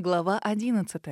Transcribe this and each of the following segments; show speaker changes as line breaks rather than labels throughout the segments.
Глава 11.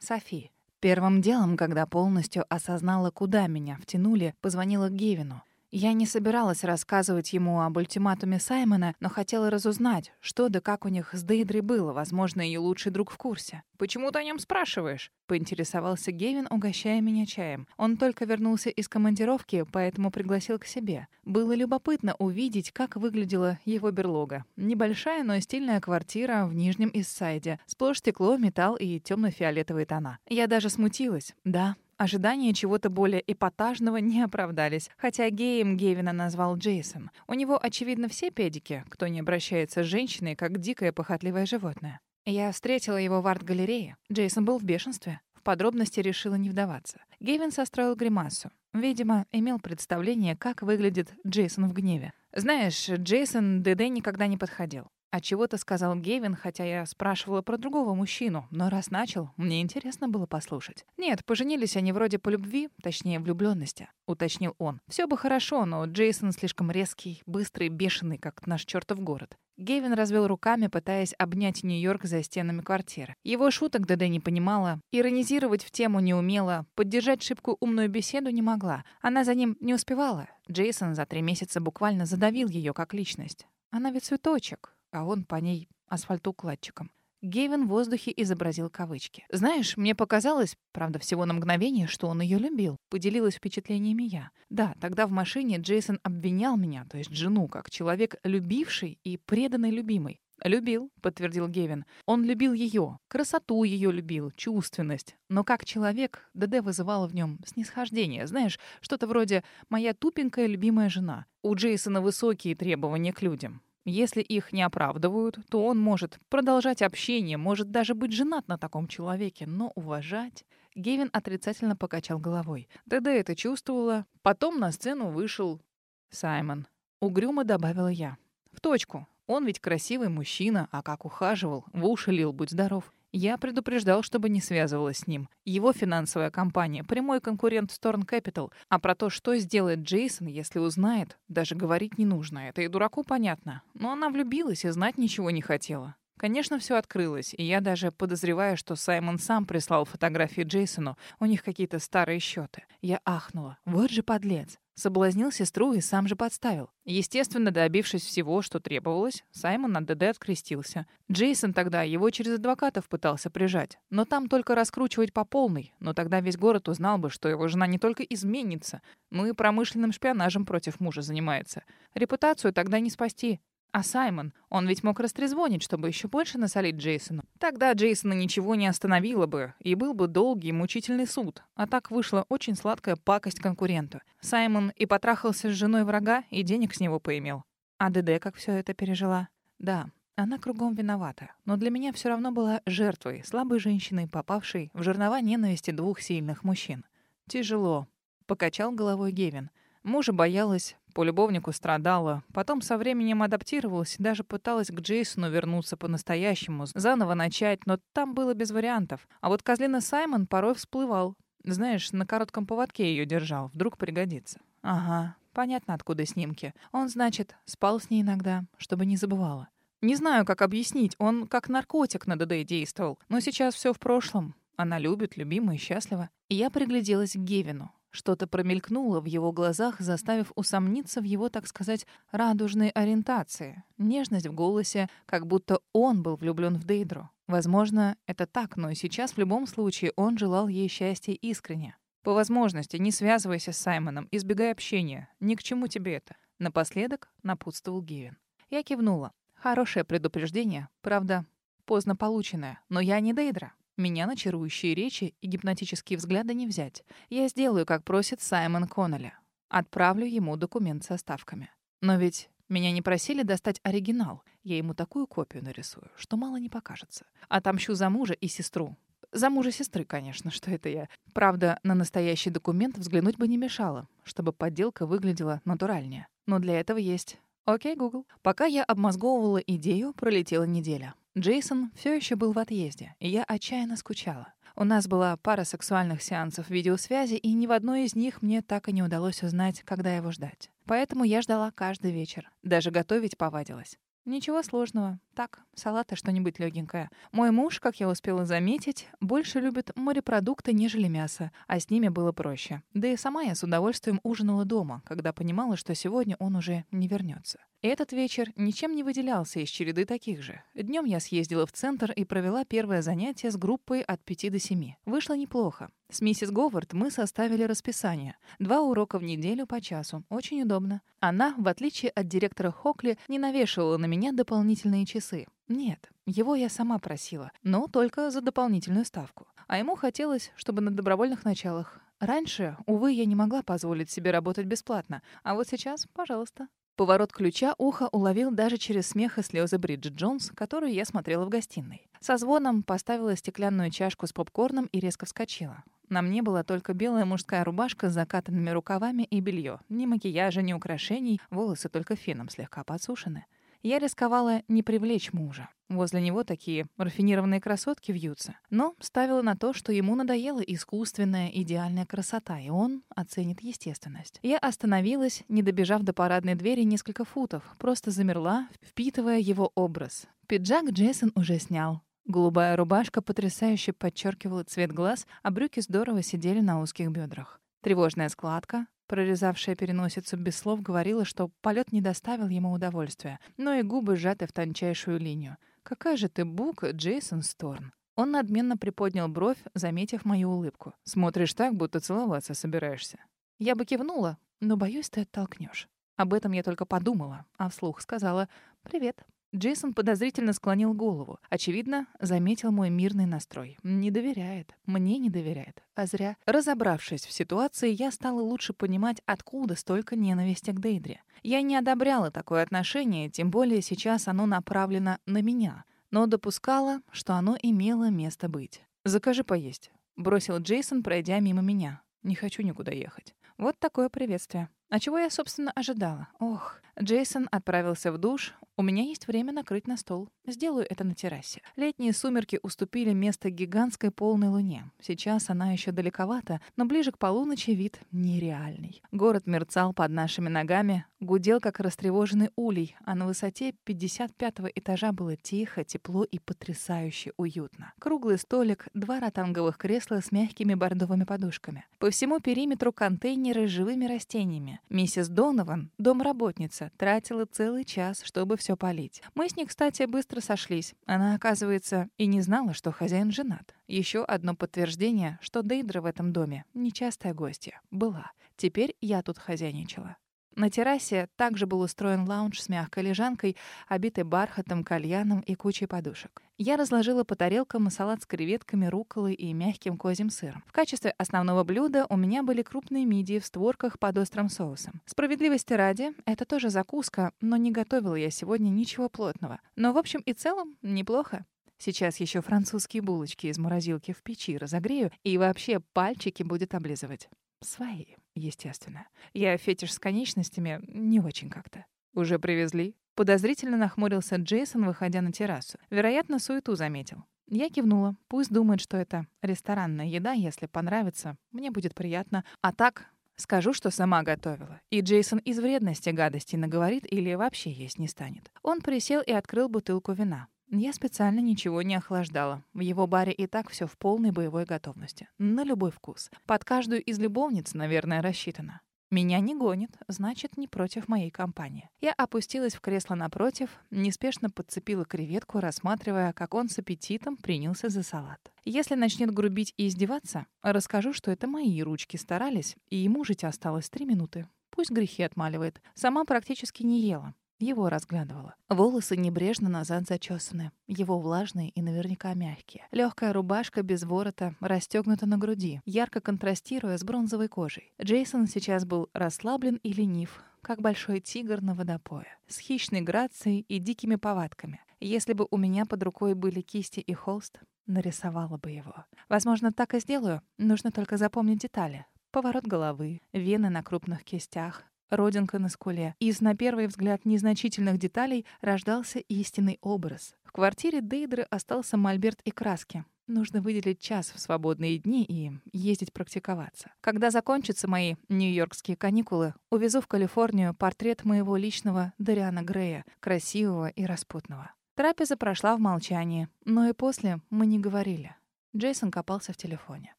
Софи. Первым делом, когда полностью осознала, куда меня втянули, позвонила Гевину. Я не собиралась рассказывать ему об ультиматуме Саймона, но хотела разузнать, что да как у них с Дейдрой было. Возможно, ее лучший друг в курсе. «Почему ты о нем спрашиваешь?» — поинтересовался Гевин, угощая меня чаем. Он только вернулся из командировки, поэтому пригласил к себе. Было любопытно увидеть, как выглядела его берлога. Небольшая, но стильная квартира в Нижнем Иссайде. Сплошь стекло, металл и темно-фиолетовые тона. Я даже смутилась. Да, Ожидания чего-то более эпатажного не оправдались, хотя геем Гевина назвал Джейсон. У него, очевидно, все педики, кто не обращается с женщиной, как дикое похотливое животное. Я встретила его в арт-галерее. Джейсон был в бешенстве. В подробности решила не вдаваться. Гевин состроил гримасу. Видимо, имел представление, как выглядит Джейсон в гневе. Знаешь, Джейсон ДД никогда не подходил. А чего-то сказал Гевин, хотя я спрашивала про другого мужчину, но раз начал, мне интересно было послушать. Нет, поженились они вроде по любви, точнее, влюбленности, уточнил он. Все бы хорошо, но Джейсон слишком резкий, быстрый, бешеный, как наш чертов город. Гевин развел руками, пытаясь обнять Нью-Йорк за стенами квартиры. Его шуток ДД не понимала, иронизировать в тему не умела, поддержать шибку умную беседу не могла. Она за ним не успевала. Джейсон за три месяца буквально задавил ее как личность. Она ведь цветочек, а он по ней асфальтоукладчиком. Гевин в воздухе изобразил кавычки. «Знаешь, мне показалось, правда, всего на мгновение, что он ее любил», — поделилась впечатлениями я. «Да, тогда в машине Джейсон обвинял меня, то есть жену, как человек любивший и преданный любимый. «Любил», — подтвердил Гевин. «Он любил ее, красоту ее любил, чувственность. Но как человек, ДД вызывало в нем снисхождение. Знаешь, что-то вроде «моя тупенькая любимая жена». У Джейсона высокие требования к людям. Если их не оправдывают, то он может продолжать общение, может даже быть женат на таком человеке, но уважать... Гевин отрицательно покачал головой. ДД это чувствовала. Потом на сцену вышел Саймон. Угрюмо добавила я. В точку. Он ведь красивый мужчина, а как ухаживал, в уши лил, будь здоров. Я предупреждал, чтобы не связывалась с ним. Его финансовая компания — прямой конкурент Storm Capital. А про то, что сделает Джейсон, если узнает, даже говорить не нужно. Это и дураку понятно. Но она влюбилась и знать ничего не хотела. Конечно, все открылось, и я даже подозреваю, что Саймон сам прислал фотографии Джейсону. У них какие-то старые счеты. Я ахнула. Вот же подлец. Соблазнил сестру и сам же подставил. Естественно, добившись всего, что требовалось, Саймон от ДД открестился. Джейсон тогда его через адвокатов пытался прижать. Но там только раскручивать по полной. Но тогда весь город узнал бы, что его жена не только изменница, но и промышленным шпионажем против мужа занимается. Репутацию тогда не спасти. А Саймон, он ведь мог растрезвонить, чтобы еще больше насолить Джейсону. Тогда Джейсона ничего не остановило бы, и был бы долгий мучительный суд. А так вышла очень сладкая пакость конкуренту. Саймон и потрахался с женой врага, и денег с него поимел. А ДД как все это пережила? Да, она кругом виновата, но для меня все равно была жертвой, слабой женщиной, попавшей в жернова ненависти двух сильных мужчин. Тяжело. Покачал головой Гевин. Мужа боялась, по любовнику страдала, потом со временем адаптировалась и даже пыталась к Джейсону вернуться по-настоящему, заново начать, но там было без вариантов. А вот козлина Саймон порой всплывал. Знаешь, на коротком поводке ее держал, вдруг пригодится. Ага, понятно, откуда снимки. Он, значит, спал с ней иногда, чтобы не забывала. Не знаю, как объяснить, он как наркотик на ДД действовал, но сейчас все в прошлом. Она любит, любима и счастлива. И я пригляделась к Гевину. Что-то промелькнуло в его глазах, заставив усомниться в его, так сказать, радужной ориентации. Нежность в голосе, как будто он был влюблен в Дейдру. Возможно, это так, но сейчас в любом случае он желал ей счастья искренне. По возможности, не связывайся с Саймоном, избегай общения. Ни к чему тебе это. Напоследок напутствовал Гивен. Я кивнула. Хорошее предупреждение, правда, поздно полученное, но я не Дейдра. Меня на чарующие речи и гипнотические взгляды не взять. Я сделаю, как просит Саймон Коннелли. Отправлю ему документ со ставками. Но ведь меня не просили достать оригинал. Я ему такую копию нарисую, что мало не покажется. Отомщу за мужа и сестру. За мужа сестры, конечно, что это я. Правда, на настоящий документ взглянуть бы не мешало, чтобы подделка выглядела натуральнее. Но для этого есть Окей, Google. Пока я обмозговывала идею, пролетела неделя. Джейсон все еще был в отъезде, и я отчаянно скучала. У нас была пара сексуальных сеансов видеосвязи, и ни в одной из них мне так и не удалось узнать, когда его ждать. Поэтому я ждала каждый вечер. Даже готовить повадилась. Ничего сложного. Так, салата что-нибудь легенькое. Мой муж, как я успела заметить, больше любит морепродукты, нежели мясо, а с ними было проще. Да и сама я с удовольствием ужинала дома, когда понимала, что сегодня он уже не вернется. Этот вечер ничем не выделялся из череды таких же. Днем я съездила в центр и провела первое занятие с группой от 5 до 7. Вышло неплохо. С миссис Говард мы составили расписание. Два урока в неделю по часу. Очень удобно. Она, в отличие от директора Хокли, не навешивала на меня дополнительные часы. Нет, его я сама просила, но только за дополнительную ставку. А ему хотелось, чтобы на добровольных началах. Раньше, увы, я не могла позволить себе работать бесплатно, а вот сейчас, пожалуйста. Поворот ключа ухо уловил даже через смех и слезы Бриджит Джонс, которую я смотрела в гостиной. Со звоном поставила стеклянную чашку с попкорном и резко вскочила. На мне была только белая мужская рубашка с закатанными рукавами и белье. Ни макияжа, ни украшений, волосы только феном слегка подсушены. Я рисковала не привлечь мужа. Возле него такие рафинированные красотки вьются. Но ставила на то, что ему надоела искусственная идеальная красота, и он оценит естественность. Я остановилась, не добежав до парадной двери несколько футов, просто замерла, впитывая его образ. Пиджак Джейсон уже снял. Голубая рубашка потрясающе подчеркивала цвет глаз, а брюки здорово сидели на узких бедрах. Тревожная складка, прорезавшая переносицу без слов, говорила, что полет не доставил ему удовольствия, но и губы сжаты в тончайшую линию. «Какая же ты бук, Джейсон Сторн!» Он надменно приподнял бровь, заметив мою улыбку. «Смотришь так, будто целоваться собираешься». Я бы кивнула, но, боюсь, ты оттолкнешь. Об этом я только подумала, а вслух сказала «Привет». Джейсон подозрительно склонил голову. Очевидно, заметил мой мирный настрой. Не доверяет. Мне не доверяет. А зря. Разобравшись в ситуации, я стала лучше понимать, откуда столько ненависти к Дейдре. Я не одобряла такое отношение, тем более сейчас оно направлено на меня. Но допускала, что оно имело место быть. «Закажи поесть», — бросил Джейсон, пройдя мимо меня. «Не хочу никуда ехать». Вот такое приветствие. А чего я, собственно, ожидала? Ох, Джейсон отправился в душ. У меня есть время накрыть на стол. Сделаю это на террасе. Летние сумерки уступили место гигантской полной луне. Сейчас она еще далековата, но ближе к полуночи вид нереальный. Город мерцал под нашими ногами, гудел, как растревоженный улей, а на высоте 55-го этажа было тихо, тепло и потрясающе уютно. Круглый столик, два ротанговых кресла с мягкими бордовыми подушками. По всему периметру контейнеры с живыми растениями. Миссис Донован, домработница, тратила целый час, чтобы все полить. Мы с ней, кстати, быстро сошлись. Она, оказывается, и не знала, что хозяин женат. Еще одно подтверждение, что Дейдра в этом доме нечастая гостья. Была. Теперь я тут хозяйничала. На террасе также был устроен лаунж с мягкой лежанкой, обитой бархатом, кальяном и кучей подушек. Я разложила по тарелкам салат с креветками, рукколой и мягким козьим сыром. В качестве основного блюда у меня были крупные мидии в створках под острым соусом. Справедливости ради, это тоже закуска, но не готовила я сегодня ничего плотного. Но в общем и целом неплохо. Сейчас еще французские булочки из морозилки в печи разогрею и вообще пальчики будет облизывать. Свои, естественно. Я фетиш с конечностями не очень как-то. Уже привезли? Подозрительно нахмурился Джейсон, выходя на террасу. Вероятно, суету заметил. Я кивнула. Пусть думает, что это ресторанная еда, если понравится. Мне будет приятно. А так, скажу, что сама готовила. И Джейсон из вредности гадости наговорит или вообще есть не станет. Он присел и открыл бутылку вина. Я специально ничего не охлаждала. В его баре и так все в полной боевой готовности. На любой вкус. Под каждую из любовниц, наверное, рассчитано. Меня не гонит, значит, не против моей компании. Я опустилась в кресло напротив, неспешно подцепила креветку, рассматривая, как он с аппетитом принялся за салат. Если начнет грубить и издеваться, расскажу, что это мои ручки старались, и ему жить осталось три минуты. Пусть грехи отмаливает. Сама практически не ела. Его разглядывала. Волосы небрежно назад зачесаны. Его влажные и наверняка мягкие. Легкая рубашка без ворота расстегнута на груди, ярко контрастируя с бронзовой кожей. Джейсон сейчас был расслаблен и ленив, как большой тигр на водопое, с хищной грацией и дикими повадками. Если бы у меня под рукой были кисти и холст, нарисовала бы его. Возможно, так и сделаю. Нужно только запомнить детали. Поворот головы, вены на крупных кистях, родинка на скуле. Из, на первый взгляд, незначительных деталей рождался истинный образ. В квартире Дейдры остался мольберт и краски. Нужно выделить час в свободные дни и ездить практиковаться. Когда закончатся мои нью-йоркские каникулы, увезу в Калифорнию портрет моего личного Дариана Грея, красивого и распутного. Трапеза прошла в молчании, но и после мы не говорили. Джейсон копался в телефоне.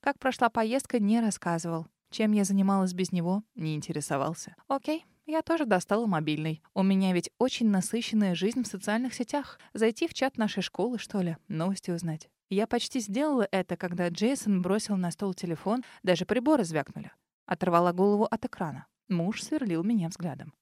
Как прошла поездка, не рассказывал. Чем я занималась без него, не интересовался. Окей, я тоже достала мобильный. У меня ведь очень насыщенная жизнь в социальных сетях. Зайти в чат нашей школы, что ли, новости узнать. Я почти сделала это, когда Джейсон бросил на стол телефон, даже приборы звякнули. Оторвала голову от экрана. Муж сверлил меня взглядом.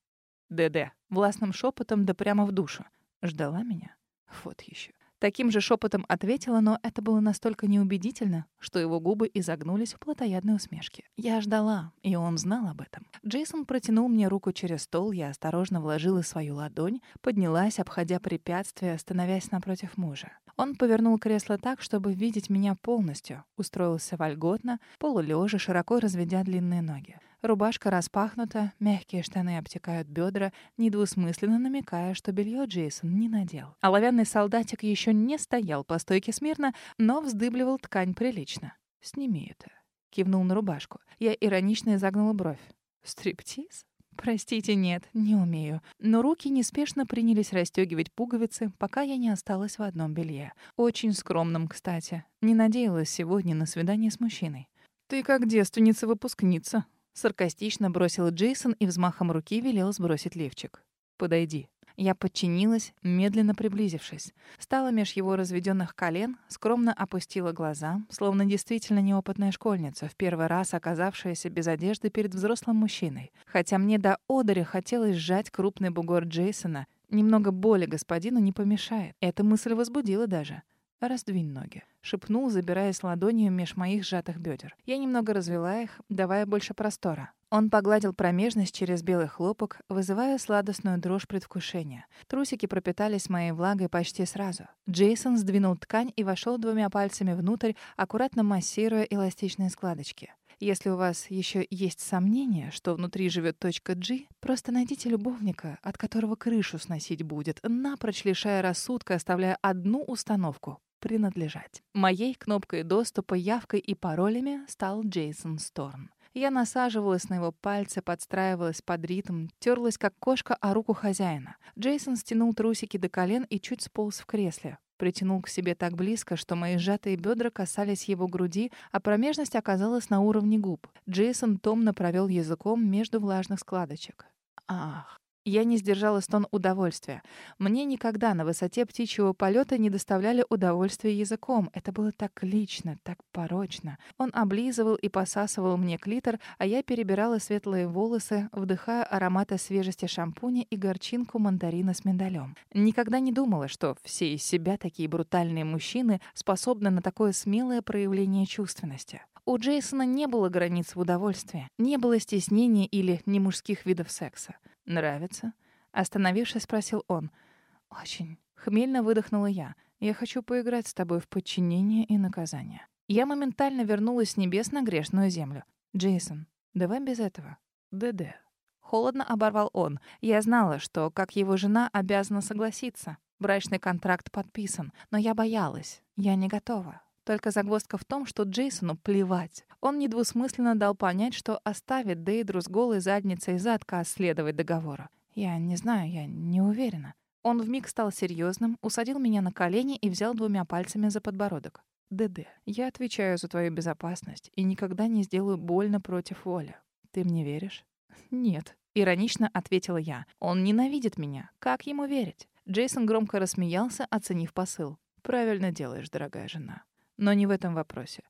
ДД, властным шепотом да прямо в душу. Ждала меня? Вот еще. Таким же шепотом ответила, но это было настолько неубедительно, что его губы изогнулись в плотоядной усмешке. Я ждала, и он знал об этом. Джейсон протянул мне руку через стол, я осторожно вложила свою ладонь, поднялась, обходя препятствия, становясь напротив мужа. Он повернул кресло так, чтобы видеть меня полностью, устроился вольготно, полулежа, широко разведя длинные ноги. Рубашка распахнута, мягкие штаны обтекают бедра, недвусмысленно намекая, что белье Джейсон не надел. Оловянный солдатик еще не стоял по стойке смирно, но вздыбливал ткань прилично. «Сними это», — кивнул на рубашку. Я иронично изогнула бровь. «Стриптиз?» Простите, нет, не умею. Но руки неспешно принялись расстегивать пуговицы, пока я не осталась в одном белье. Очень скромном, кстати. Не надеялась сегодня на свидание с мужчиной. «Ты как девственница-выпускница», Саркастично бросил Джейсон и взмахом руки велел сбросить лифчик. «Подойди». Я подчинилась, медленно приблизившись. Стала меж его разведённых колен, скромно опустила глаза, словно действительно неопытная школьница, в первый раз оказавшаяся без одежды перед взрослым мужчиной. Хотя мне до одери хотелось сжать крупный бугор Джейсона, немного боли господину не помешает. Эта мысль возбудила даже. «Раздвинь ноги», — шепнул, забираясь ладонью меж моих сжатых бедер. Я немного развела их, давая больше простора. Он погладил промежность через белый хлопок, вызывая сладостную дрожь предвкушения. Трусики пропитались моей влагой почти сразу. Джейсон сдвинул ткань и вошел двумя пальцами внутрь, аккуратно массируя эластичные складочки. Если у вас еще есть сомнения, что внутри живет точка G, просто найдите любовника, от которого крышу сносить будет, напрочь лишая рассудка, оставляя одну установку принадлежать. Моей кнопкой доступа, явкой и паролями стал Джейсон Сторн. Я насаживалась на его пальцы, подстраивалась под ритм, терлась как кошка о руку хозяина. Джейсон стянул трусики до колен и чуть сполз в кресле. Притянул к себе так близко, что мои сжатые бедра касались его груди, а промежность оказалась на уровне губ. Джейсон томно провел языком между влажных складочек. Ах, я не сдержала стон удовольствия. Мне никогда на высоте птичьего полета не доставляли удовольствия языком. Это было так лично, так порочно. Он облизывал и посасывал мне клитор, а я перебирала светлые волосы, вдыхая ароматы свежести шампуня и горчинку мандарина с миндалем. Никогда не думала, что все из себя такие брутальные мужчины способны на такое смелое проявление чувственности. У Джейсона не было границ в удовольствии, не было стеснения или немужских видов секса. «Нравится?» Остановившись, спросил он. «Очень». Хмельно выдохнула я. «Я хочу поиграть с тобой в подчинение и наказание». Я моментально вернулась с небес на грешную землю. «Джейсон, давай без этого». «ДД». Холодно оборвал он. Я знала, что, как его жена, обязана согласиться. Брачный контракт подписан. Но я боялась. Я не готова. Только загвоздка в том, что Джейсону плевать. Он недвусмысленно дал понять, что оставит Дейдру с голой задницей за отказ следовать договору. Я не знаю, я не уверена. Он вмиг стал серьезным, усадил меня на колени и взял двумя пальцами за подбородок. ДД, я отвечаю за твою безопасность и никогда не сделаю больно против воли. Ты мне веришь? Нет, иронично ответила я. Он ненавидит меня. Как ему верить? Джейсон громко рассмеялся, оценив посыл. Правильно делаешь, дорогая жена. Но не в этом вопросе.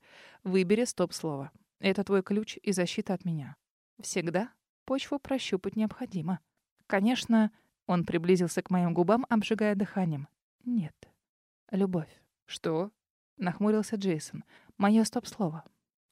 Выбери стоп-слово. Это твой ключ и защита от меня. Всегда почву прощупать необходимо. Конечно, он приблизился к моим губам, обжигая дыханием. Нет. Любовь. Что? Нахмурился Джейсон. Мое стоп-слово.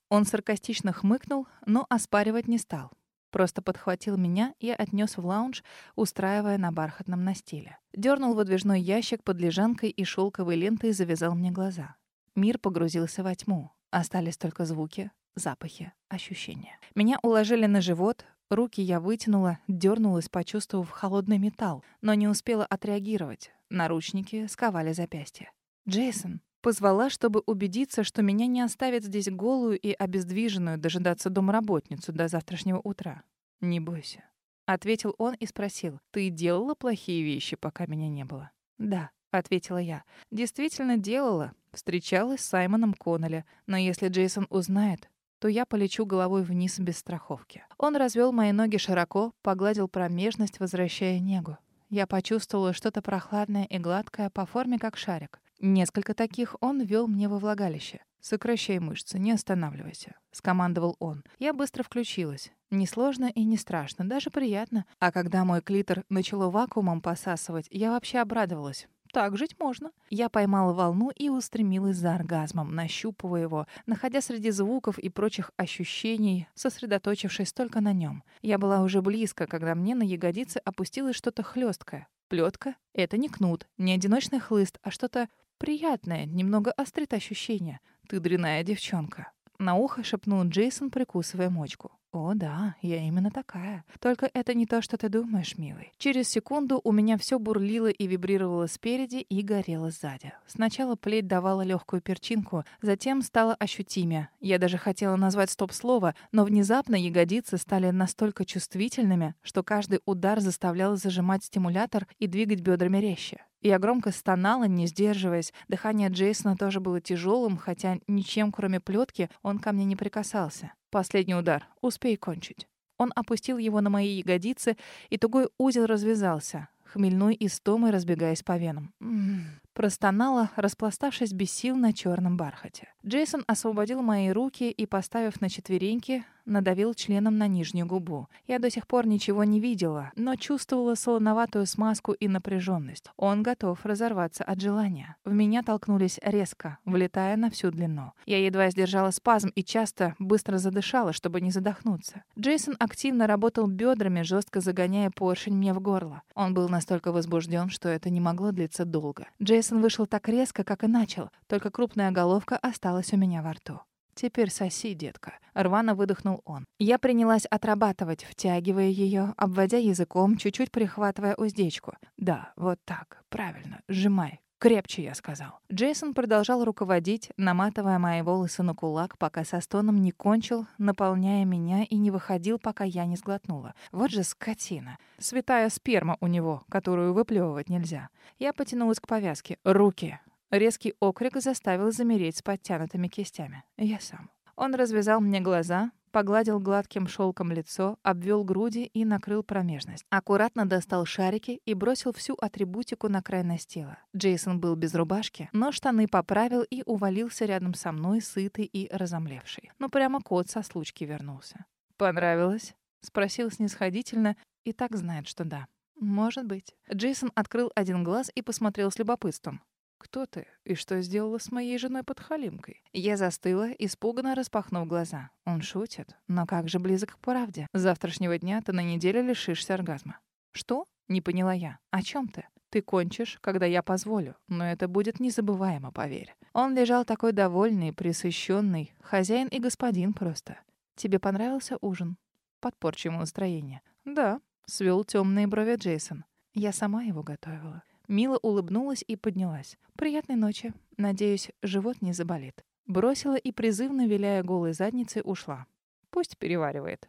Он саркастично хмыкнул, но оспаривать не стал. Просто подхватил меня и отнес в лаунж, устраивая на бархатном настиле. Дернул выдвижной ящик под лежанкой и шелковой лентой завязал мне глаза. Мир погрузился во тьму. Остались только звуки, запахи, ощущения. Меня уложили на живот, руки я вытянула, дернулась, почувствовав холодный металл, но не успела отреагировать. Наручники сковали запястья. «Джейсон!» Позвала, чтобы убедиться, что меня не оставят здесь голую и обездвиженную дожидаться домработницу до завтрашнего утра. «Не бойся», — ответил он и спросил. «Ты делала плохие вещи, пока меня не было?» «Да», — ответила я. «Действительно делала. Встречалась с Саймоном Коннелли. Но если Джейсон узнает, то я полечу головой вниз без страховки». Он развел мои ноги широко, погладил промежность, возвращая негу. Я почувствовала что-то прохладное и гладкое по форме, как шарик. Несколько таких он вел мне во влагалище. «Сокращай мышцы, не останавливайся», — скомандовал он. Я быстро включилась. Несложно и не страшно, даже приятно. А когда мой клитор начало вакуумом посасывать, я вообще обрадовалась. Так жить можно. Я поймала волну и устремилась за оргазмом, нащупывая его, находя среди звуков и прочих ощущений, сосредоточившись только на нем. Я была уже близко, когда мне на ягодицы опустилось что-то хлесткое. Плетка — это не кнут, не одиночный хлыст, а что-то приятное, немного острит ощущение. Ты дряная девчонка. На ухо шепнул Джейсон, прикусывая мочку. «О, да, я именно такая. Только это не то, что ты думаешь, милый». Через секунду у меня все бурлило и вибрировало спереди и горело сзади. Сначала плеть давала легкую перчинку, затем стало ощутимее. Я даже хотела назвать стоп-слово, но внезапно ягодицы стали настолько чувствительными, что каждый удар заставлял зажимать стимулятор и двигать бедрами резче. Я громко стонала, не сдерживаясь. Дыхание Джейсона тоже было тяжелым, хотя ничем, кроме плетки, он ко мне не прикасался. Последний удар. Успей кончить. Он опустил его на мои ягодицы, и тугой узел развязался, хмельной истомой разбегаясь по венам. М -м -м. Простонала, распластавшись без сил на черном бархате. Джейсон освободил мои руки и, поставив на четвереньки, надавил членом на нижнюю губу. Я до сих пор ничего не видела, но чувствовала солоноватую смазку и напряженность. Он готов разорваться от желания. В меня толкнулись резко, влетая на всю длину. Я едва сдержала спазм и часто быстро задышала, чтобы не задохнуться. Джейсон активно работал бедрами, жестко загоняя поршень мне в горло. Он был настолько возбужден, что это не могло длиться долго. Джейсон вышел так резко, как и начал, только крупная головка осталась у меня во рту. «Теперь соси, детка», — рвано выдохнул он. Я принялась отрабатывать, втягивая ее, обводя языком, чуть-чуть прихватывая уздечку. «Да, вот так, правильно, сжимай, «Крепче», — я сказал. Джейсон продолжал руководить, наматывая мои волосы на кулак, пока со стоном не кончил, наполняя меня и не выходил, пока я не сглотнула. Вот же скотина. Святая сперма у него, которую выплевывать нельзя. Я потянулась к повязке. «Руки!» Резкий окрик заставил замереть с подтянутыми кистями. Я сам. Он развязал мне глаза, погладил гладким шелком лицо, обвел груди и накрыл промежность. Аккуратно достал шарики и бросил всю атрибутику на край настила. Джейсон был без рубашки, но штаны поправил и увалился рядом со мной, сытый и разомлевший. Ну, прямо кот со случки вернулся. «Понравилось?» — спросил снисходительно и так знает, что да. «Может быть». Джейсон открыл один глаз и посмотрел с любопытством. «Кто ты? И что сделала с моей женой под халимкой?» Я застыла, испуганно распахнув глаза. Он шутит. Но как же близок к правде? С завтрашнего дня ты на неделю лишишься оргазма. «Что?» — не поняла я. «О чем ты?» «Ты кончишь, когда я позволю, но это будет незабываемо, поверь». Он лежал такой довольный, присыщенный, хозяин и господин просто. «Тебе понравился ужин?» Подпорчу ему настроение. «Да», — свел темные брови Джейсон. «Я сама его готовила». Мила улыбнулась и поднялась. «Приятной ночи. Надеюсь, живот не заболит». Бросила и, призывно виляя голой задницей, ушла. «Пусть переваривает».